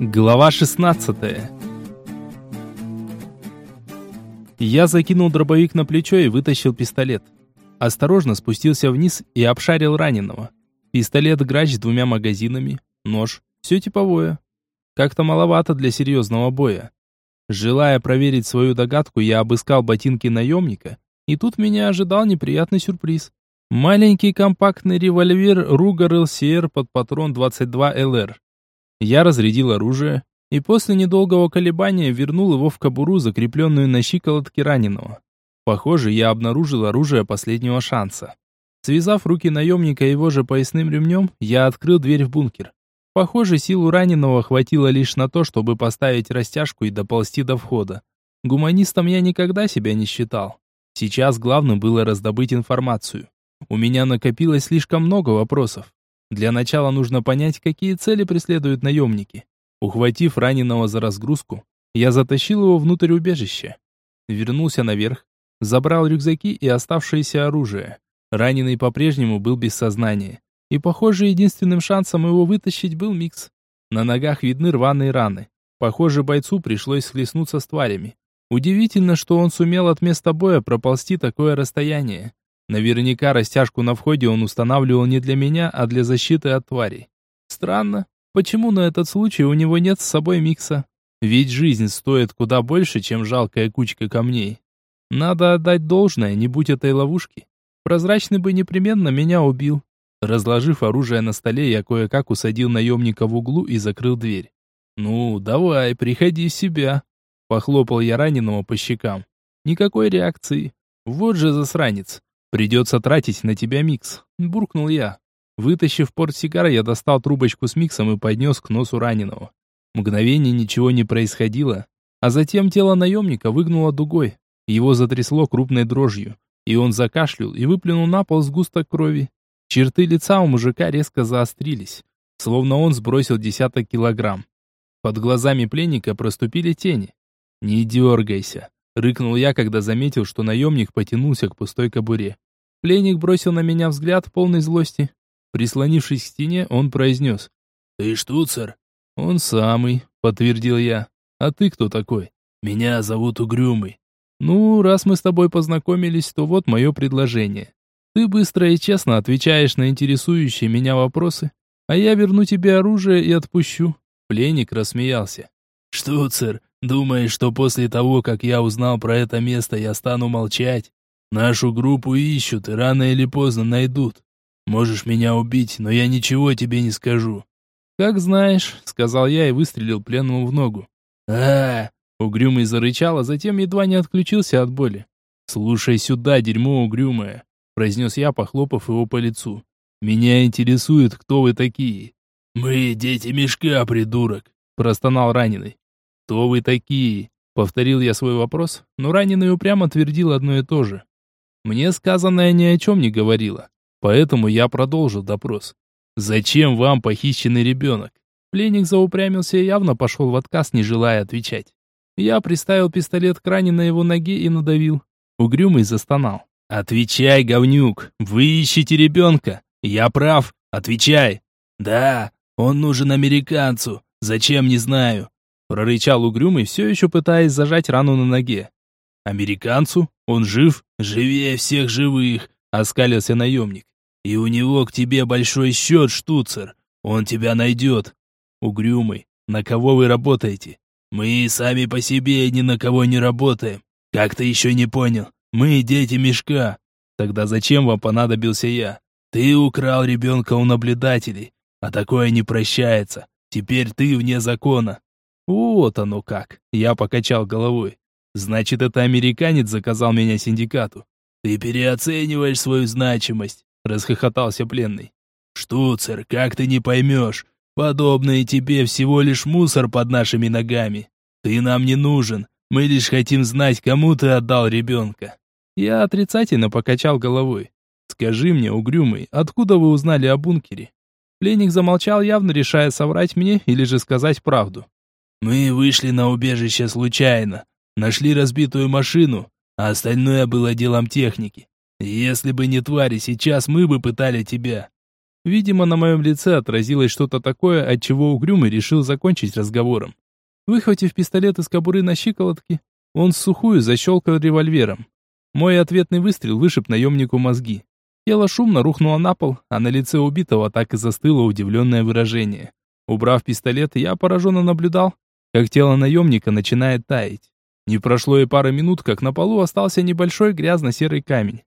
Глава 16 Я закинул дробовик на плечо и вытащил пистолет. Осторожно спустился вниз и обшарил раненого. Пистолет грач с двумя магазинами, нож, все типовое. Как-то маловато для серьезного боя. Желая проверить свою догадку, я обыскал ботинки наемника, и тут меня ожидал неприятный сюрприз. Маленький компактный револьвер Ruger LCR под патрон 22 LR. Я разрядил оружие и после недолгого колебания вернул его в кобуру, закрепленную на щиколотке раненого. Похоже, я обнаружил оружие последнего шанса. Связав руки наемника его же поясным ремнем, я открыл дверь в бункер. Похоже, силу раненого хватило лишь на то, чтобы поставить растяжку и доползти до входа. Гуманистом я никогда себя не считал. Сейчас главным было раздобыть информацию. У меня накопилось слишком много вопросов. Для начала нужно понять, какие цели преследуют наемники. Ухватив раненого за разгрузку, я затащил его внутрь убежища. Вернулся наверх, забрал рюкзаки и оставшееся оружие. Раненый по-прежнему был без сознания. И, похоже, единственным шансом его вытащить был микс. На ногах видны рваные раны. Похоже, бойцу пришлось схлестнуться с тварями. Удивительно, что он сумел от места боя проползти такое расстояние. Наверняка растяжку на входе он устанавливал не для меня, а для защиты от тварей. Странно, почему на этот случай у него нет с собой микса? Ведь жизнь стоит куда больше, чем жалкая кучка камней. Надо отдать должное, не будь этой ловушки. Прозрачный бы непременно меня убил. Разложив оружие на столе, я кое-как усадил наемника в углу и закрыл дверь. «Ну, давай, приходи в себя», — похлопал я раненого по щекам. Никакой реакции. Вот же засранец. «Придется тратить на тебя микс», — буркнул я. Вытащив портсигар, я достал трубочку с миксом и поднес к носу раненого. Мгновение ничего не происходило, а затем тело наемника выгнуло дугой. Его затрясло крупной дрожью, и он закашлял и выплюнул на пол сгусток крови. Черты лица у мужика резко заострились, словно он сбросил десяток килограмм. Под глазами пленника проступили тени. «Не дергайся», Рыкнул я, когда заметил, что наемник потянулся к пустой кобуре. Пленник бросил на меня взгляд полной злости. Прислонившись к стене, он произнес. «Ты штуцер?» «Он самый», — подтвердил я. «А ты кто такой?» «Меня зовут Угрюмый». «Ну, раз мы с тобой познакомились, то вот мое предложение. Ты быстро и честно отвечаешь на интересующие меня вопросы, а я верну тебе оружие и отпущу». Пленник рассмеялся. «Штуцер, Думаешь, что после того, как я узнал про это место, я стану молчать? Нашу группу ищут и рано или поздно найдут. Можешь меня убить, но я ничего тебе не скажу». «Как знаешь», — сказал я и выстрелил пленному в ногу. а, -а, -а Угрюмый зарычал, а затем едва не отключился от боли. «Слушай сюда, дерьмо угрюмое», — произнес я, похлопав его по лицу. «Меня интересует, кто вы такие». «Мы дети мешка, придурок», — простонал раненый. «Кто вы такие?» Повторил я свой вопрос, но раненый упрямо твердил одно и то же. Мне сказанное ни о чем не говорило, поэтому я продолжил допрос. «Зачем вам похищенный ребенок?» Пленник заупрямился и явно пошел в отказ, не желая отвечать. Я приставил пистолет к ране на его ноге и надавил. Угрюмый застонал. «Отвечай, говнюк! Вы ищете ребенка! Я прав! Отвечай!» «Да, он нужен американцу. Зачем, не знаю прорычал угрюмый, все еще пытаясь зажать рану на ноге. «Американцу? Он жив? Живее всех живых!» — оскалился наемник. «И у него к тебе большой счет, штуцер. Он тебя найдет. Угрюмый, на кого вы работаете? Мы сами по себе ни на кого не работаем. Как ты еще не понял? Мы дети мешка. Тогда зачем вам понадобился я? Ты украл ребенка у наблюдателей, а такое не прощается. Теперь ты вне закона. Вот оно как. Я покачал головой. Значит, это американец заказал меня синдикату. Ты переоцениваешь свою значимость, расхохотался пленный. Штуцер, как ты не поймешь? Подобные тебе всего лишь мусор под нашими ногами. Ты нам не нужен. Мы лишь хотим знать, кому ты отдал ребенка. Я отрицательно покачал головой. Скажи мне, угрюмый, откуда вы узнали о бункере? Пленник замолчал, явно решая соврать мне или же сказать правду. Мы вышли на убежище случайно, нашли разбитую машину, а остальное было делом техники. Если бы не твари, сейчас мы бы пытали тебя. Видимо, на моем лице отразилось что-то такое, от чего Угрюмый решил закончить разговором. Выхватив пистолет из кобуры на щиколотке, он сухую защелкал револьвером. Мой ответный выстрел вышиб наемнику мозги. Тело шумно рухнуло на пол, а на лице убитого так и застыло удивленное выражение. Убрав пистолет, я пораженно наблюдал, как тело наемника начинает таять. Не прошло и пары минут, как на полу остался небольшой грязно-серый камень.